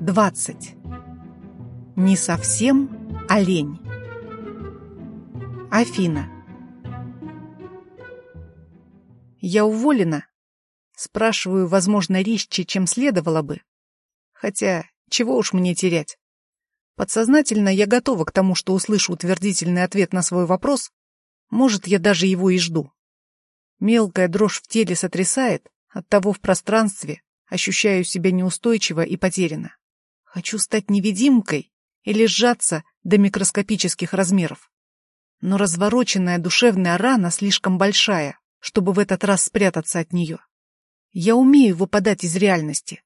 20. Не совсем олень. Афина. Я уволена? Спрашиваю, возможно, резче, чем следовало бы. Хотя, чего уж мне терять? Подсознательно я готова к тому, что услышу утвердительный ответ на свой вопрос. Может, я даже его и жду. Мелкая дрожь в теле сотрясает, оттого в пространстве ощущаю себя неустойчиво и потеряно. Хочу стать невидимкой или сжаться до микроскопических размеров. Но развороченная душевная рана слишком большая, чтобы в этот раз спрятаться от нее. Я умею выпадать из реальности.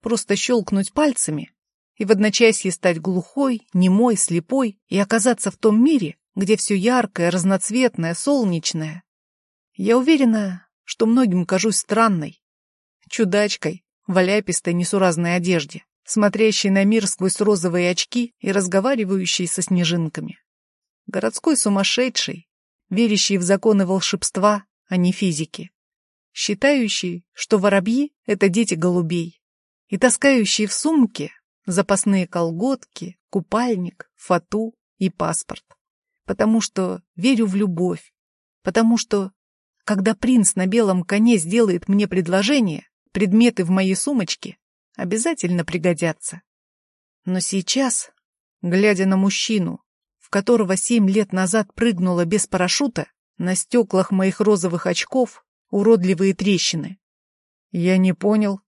Просто щелкнуть пальцами и в одночасье стать глухой, немой, слепой и оказаться в том мире, где все яркое, разноцветное, солнечное. Я уверена, что многим кажусь странной, чудачкой, в оляпистой несуразной одежде смотрящий на мир сквозь розовые очки и разговаривающий со снежинками. Городской сумасшедший, верящий в законы волшебства, а не физики. Считающий, что воробьи — это дети голубей. И таскающий в сумке запасные колготки, купальник, фату и паспорт. Потому что верю в любовь. Потому что, когда принц на белом коне сделает мне предложение, предметы в моей сумочке обязательно пригодятся. Но сейчас, глядя на мужчину, в которого семь лет назад прыгнула без парашюта, на стеклах моих розовых очков уродливые трещины. Я не понял.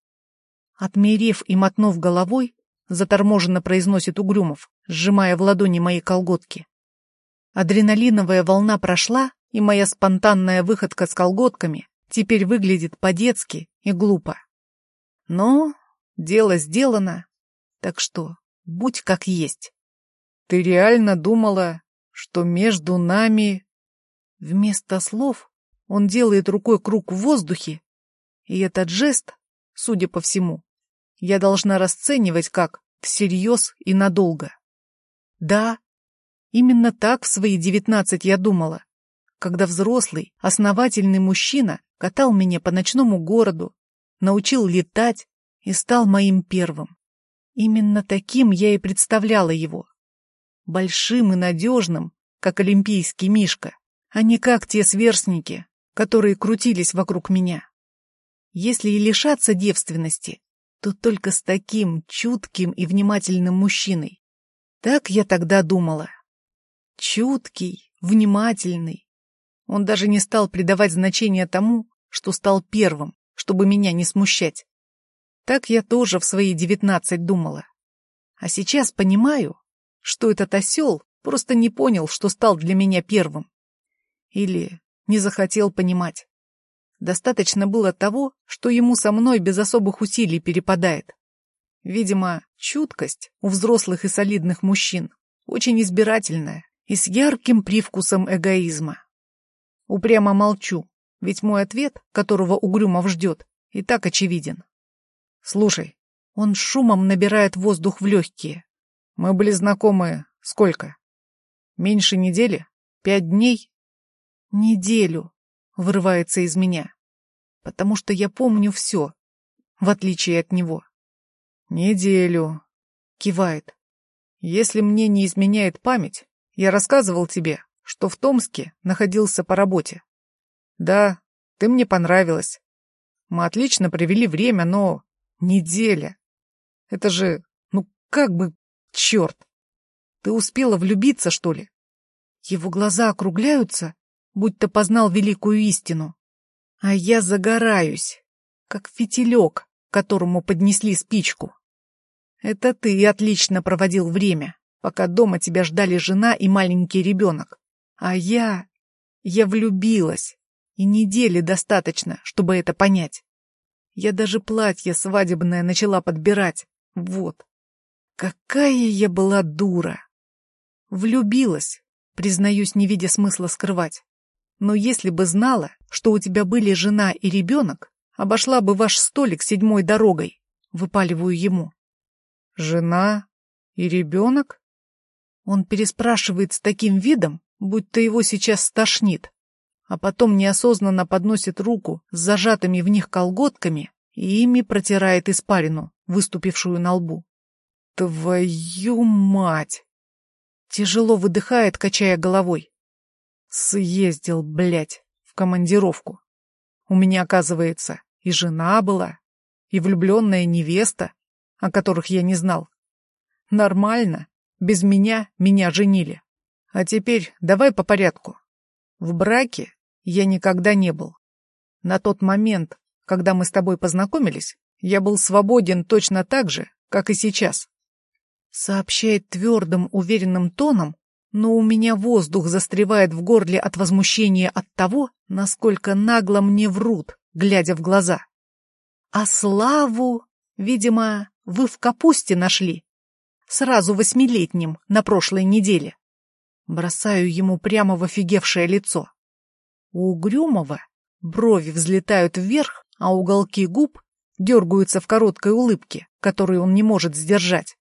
Отмерев и мотнув головой, заторможенно произносит Угрюмов, сжимая в ладони мои колготки. Адреналиновая волна прошла, и моя спонтанная выходка с колготками теперь выглядит по-детски и глупо. Но Дело сделано. Так что, будь как есть. Ты реально думала, что между нами... Вместо слов он делает рукой круг в воздухе, и этот жест, судя по всему, я должна расценивать как всерьез и надолго. Да, именно так в свои девятнадцать я думала, когда взрослый, основательный мужчина катал меня по ночному городу, научил летать, и стал моим первым. Именно таким я и представляла его. Большим и надежным, как олимпийский мишка, а не как те сверстники, которые крутились вокруг меня. Если и лишаться девственности, то только с таким чутким и внимательным мужчиной. Так я тогда думала. Чуткий, внимательный. Он даже не стал придавать значения тому, что стал первым, чтобы меня не смущать. Так я тоже в свои девятнадцать думала. А сейчас понимаю, что этот осел просто не понял, что стал для меня первым. Или не захотел понимать. Достаточно было того, что ему со мной без особых усилий перепадает. Видимо, чуткость у взрослых и солидных мужчин очень избирательная и с ярким привкусом эгоизма. Упрямо молчу, ведь мой ответ, которого Угрюмов ждет, и так очевиден. Слушай, он шумом набирает воздух в легкие. Мы были знакомы сколько? Меньше недели? Пять дней? Неделю, вырывается из меня. Потому что я помню все, в отличие от него. Неделю, кивает. Если мне не изменяет память, я рассказывал тебе, что в Томске находился по работе. Да, ты мне понравилась. Мы отлично провели время, но Неделя. Это же, ну как бы, черт. Ты успела влюбиться, что ли? Его глаза округляются, будто познал великую истину. А я загораюсь, как фитилек, которому поднесли спичку. Это ты отлично проводил время, пока дома тебя ждали жена и маленький ребенок. А я... я влюбилась. И недели достаточно, чтобы это понять. Я даже платье свадебное начала подбирать. Вот. Какая я была дура. Влюбилась, признаюсь, не видя смысла скрывать. Но если бы знала, что у тебя были жена и ребенок, обошла бы ваш столик седьмой дорогой, выпаливаю ему. Жена и ребенок? Он переспрашивает с таким видом, будто его сейчас стошнит а потом неосознанно подносит руку с зажатыми в них колготками и ими протирает испарину, выступившую на лбу. Твою мать! Тяжело выдыхает, качая головой. Съездил, блядь, в командировку. У меня, оказывается, и жена была, и влюбленная невеста, о которых я не знал. Нормально, без меня меня женили. А теперь давай по порядку. В браке я никогда не был. На тот момент, когда мы с тобой познакомились, я был свободен точно так же, как и сейчас. Сообщает твердым, уверенным тоном, но у меня воздух застревает в горле от возмущения от того, насколько нагло мне врут, глядя в глаза. А Славу, видимо, вы в капусте нашли. Сразу восьмилетним, на прошлой неделе. Бросаю ему прямо в офигевшее лицо. У Угрюмова брови взлетают вверх, а уголки губ дергаются в короткой улыбке, которую он не может сдержать.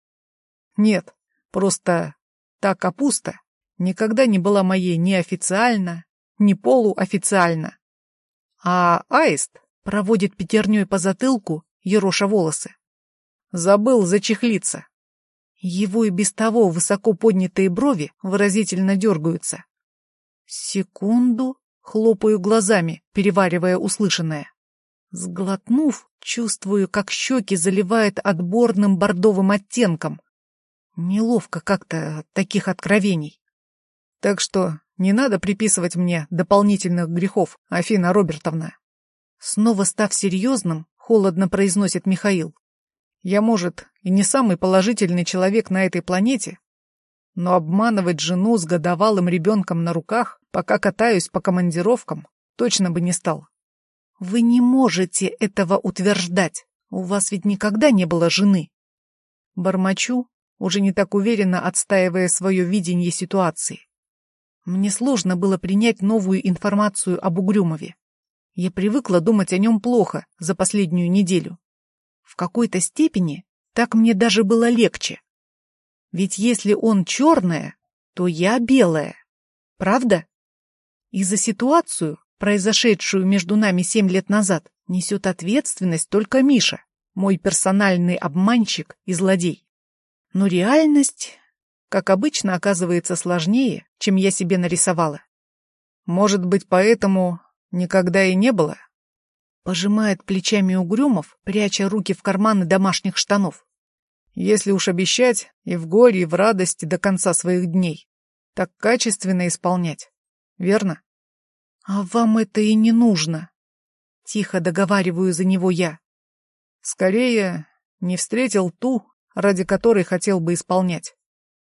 Нет, просто та капуста никогда не была моей ни официально, ни полуофициально. А аист проводит пятерней по затылку, ероша волосы. Забыл зачехлиться. Его и без того высоко поднятые брови выразительно дергаются. Секунду хлопаю глазами, переваривая услышанное. Сглотнув, чувствую, как щеки заливает отборным бордовым оттенком. Неловко как-то таких откровений. Так что не надо приписывать мне дополнительных грехов, Афина Робертовна. Снова став серьезным, холодно произносит Михаил. Я, может, и не самый положительный человек на этой планете, но обманывать жену с годовалым ребенком на руках, пока катаюсь по командировкам, точно бы не стал. Вы не можете этого утверждать. У вас ведь никогда не было жены. Бормочу, уже не так уверенно отстаивая свое видение ситуации. Мне сложно было принять новую информацию об Угрюмове. Я привыкла думать о нем плохо за последнюю неделю. В какой-то степени так мне даже было легче. Ведь если он черная, то я белая. Правда? И за ситуацию, произошедшую между нами семь лет назад, несет ответственность только Миша, мой персональный обманщик и злодей. Но реальность, как обычно, оказывается сложнее, чем я себе нарисовала. Может быть, поэтому никогда и не было? Пожимает плечами Угрюмов, пряча руки в карманы домашних штанов. Если уж обещать, и в горе, и в радости до конца своих дней, так качественно исполнять. Верно? А вам это и не нужно. Тихо договариваю за него я. Скорее, не встретил ту, ради которой хотел бы исполнять.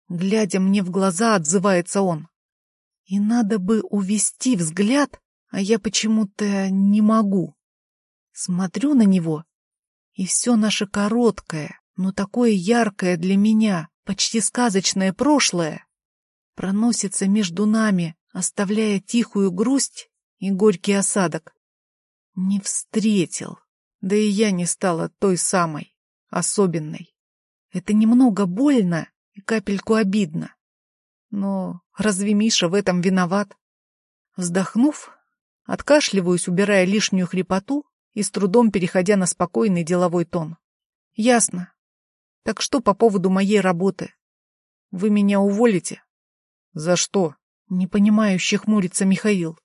Глядя мне в глаза, отзывается он. И надо бы увести взгляд, а я почему-то не могу. Смотрю на него, и все наше короткое, но такое яркое для меня, почти сказочное прошлое, проносится между нами, оставляя тихую грусть и горький осадок. Не встретил, да и я не стала той самой, особенной. Это немного больно и капельку обидно. Но разве Миша в этом виноват? Вздохнув, откашливаюсь, убирая лишнюю хрипоту и с трудом переходя на спокойный деловой тон. Ясно. Так что по поводу моей работы? Вы меня уволите? За что? Непонимающе хмурится Михаил.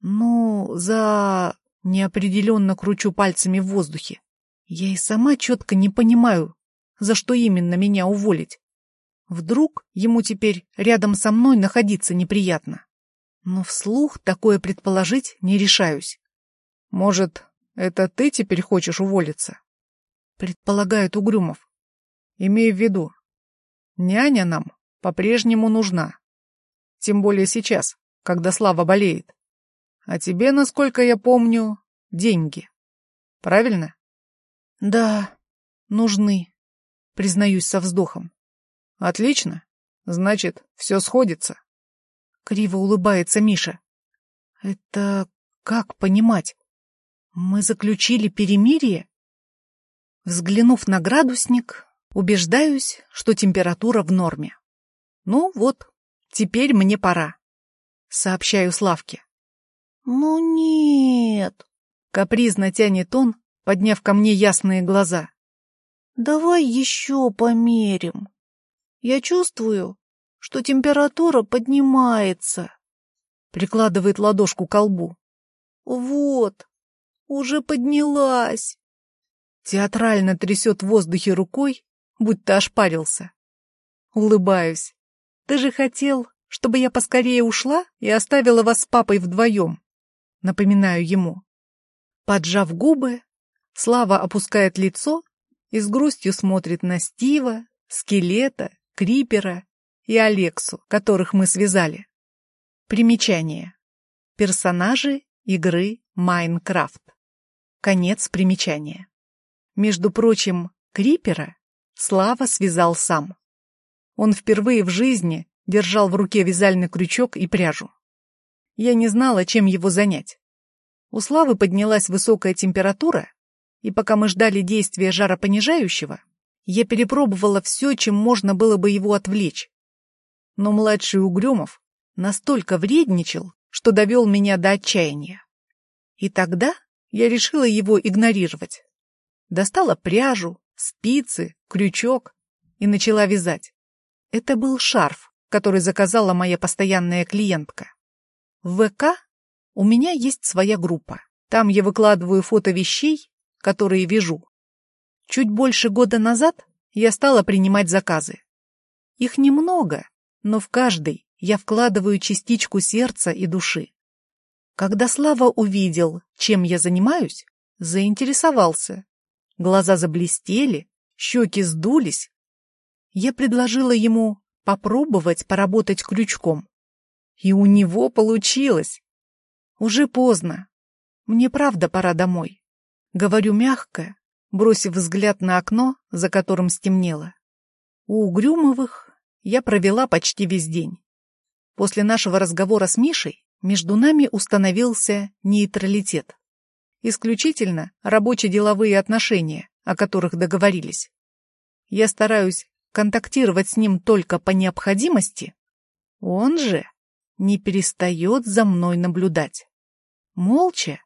Ну, за... Неопределенно кручу пальцами в воздухе. Я и сама четко не понимаю, за что именно меня уволить. Вдруг ему теперь рядом со мной находиться неприятно. Но вслух такое предположить не решаюсь. Может, это ты теперь хочешь уволиться? Предполагает Угрюмов. Имей в виду, няня нам по-прежнему нужна. Тем более сейчас, когда Слава болеет. А тебе, насколько я помню, деньги. Правильно? Да, нужны признаюсь со вздохом. Отлично. Значит, все сходится. Криво улыбается Миша. Это как понимать? Мы заключили перемирие? Взглянув на градусник, убеждаюсь, что температура в норме. Ну вот, теперь мне пора. Сообщаю Славке. Ну нет. Капризно тянет он, подняв ко мне ясные глаза. давай еще померим. Я чувствую, что температура поднимается. Прикладывает ладошку к колбу. Вот, уже поднялась. Театрально трясет в воздухе рукой, будто ошпарился. Улыбаюсь. Ты же хотел, чтобы я поскорее ушла и оставила вас с папой вдвоем. Напоминаю ему. Поджав губы, Слава опускает лицо и с грустью смотрит на Стива, Скелета, Крипера и Алексу, которых мы связали. Примечание. Персонажи игры Майнкрафт. Конец примечания. Между прочим, Крипера Слава связал сам. Он впервые в жизни держал в руке вязальный крючок и пряжу. Я не знала, чем его занять. У Славы поднялась высокая температура, и пока мы ждали действия жаропонижающего, я перепробовала все, чем можно было бы его отвлечь. Но младший Угрюмов настолько вредничал, что довел меня до отчаяния. И тогда я решила его игнорировать. Достала пряжу, спицы, крючок и начала вязать. Это был шарф, который заказала моя постоянная клиентка. В ВК у меня есть своя группа. Там я выкладываю фото вещей, которые вяжу. Чуть больше года назад я стала принимать заказы. Их немного, но в каждый я вкладываю частичку сердца и души. Когда Слава увидел, чем я занимаюсь, заинтересовался. Глаза заблестели, щеки сдулись. Я предложила ему попробовать поработать крючком. И у него получилось. Уже поздно. Мне правда пора домой. Говорю мягко, бросив взгляд на окно, за которым стемнело. У Угрюмовых я провела почти весь день. После нашего разговора с Мишей между нами установился нейтралитет. Исключительно рабоче-деловые отношения, о которых договорились. Я стараюсь контактировать с ним только по необходимости. Он же не перестает за мной наблюдать. Молча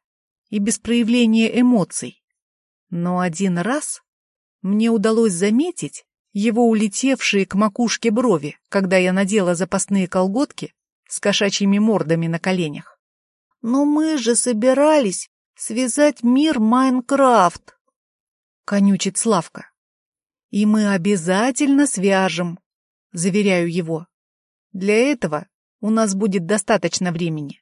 и без проявления эмоций. Но один раз мне удалось заметить его улетевшие к макушке брови, когда я надела запасные колготки с кошачьими мордами на коленях. «Но мы же собирались связать мир Майнкрафт!» — конючит Славка. «И мы обязательно свяжем», — заверяю его. «Для этого у нас будет достаточно времени.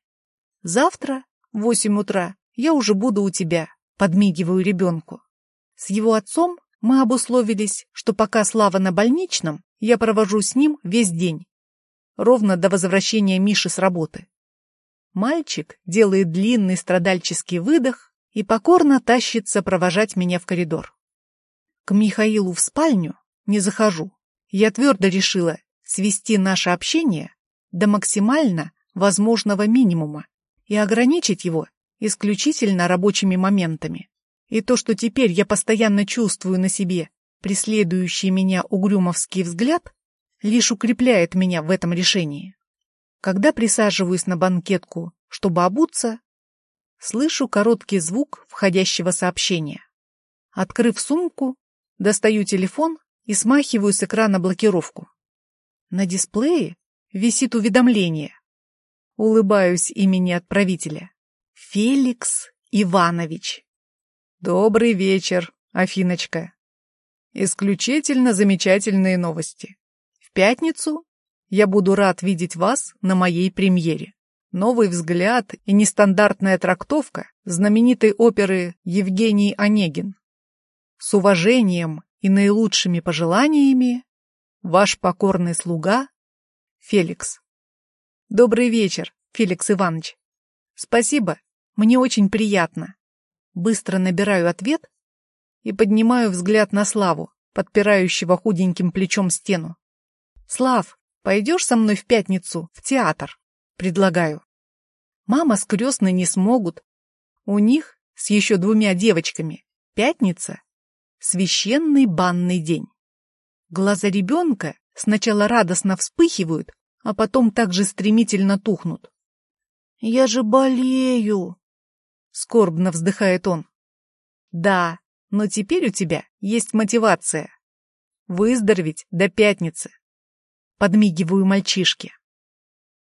Завтра в восемь утра я уже буду у тебя, подмигиваю ребенку. С его отцом мы обусловились, что пока Слава на больничном, я провожу с ним весь день. Ровно до возвращения Миши с работы. Мальчик делает длинный страдальческий выдох и покорно тащится провожать меня в коридор. К Михаилу в спальню не захожу. Я твердо решила свести наше общение до максимально возможного минимума и ограничить его исключительно рабочими моментами. И то, что теперь я постоянно чувствую на себе преследующий меня угрюмовский взгляд, лишь укрепляет меня в этом решении. Когда присаживаюсь на банкетку, чтобы обуться, слышу короткий звук входящего сообщения. Открыв сумку, достаю телефон и смахиваю с экрана блокировку. На дисплее висит уведомление. Улыбаюсь имени отправителя. Феликс Иванович. Добрый вечер, Афиночка. Исключительно замечательные новости. Пятницу я буду рад видеть вас на моей премьере. Новый взгляд и нестандартная трактовка знаменитой оперы Евгений Онегин. С уважением и наилучшими пожеланиями, ваш покорный слуга Феликс. Добрый вечер, Феликс Иванович. Спасибо, мне очень приятно. Быстро набираю ответ и поднимаю взгляд на Славу, подпирающего худеньким плечом стену. «Слав, пойдешь со мной в пятницу в театр?» Предлагаю. Мама с крестной не смогут. У них с еще двумя девочками пятница — священный банный день. Глаза ребенка сначала радостно вспыхивают, а потом также стремительно тухнут. «Я же болею!» Скорбно вздыхает он. Да, Но теперь у тебя есть мотивация. Выздороветь до пятницы. Подмигиваю мальчишке.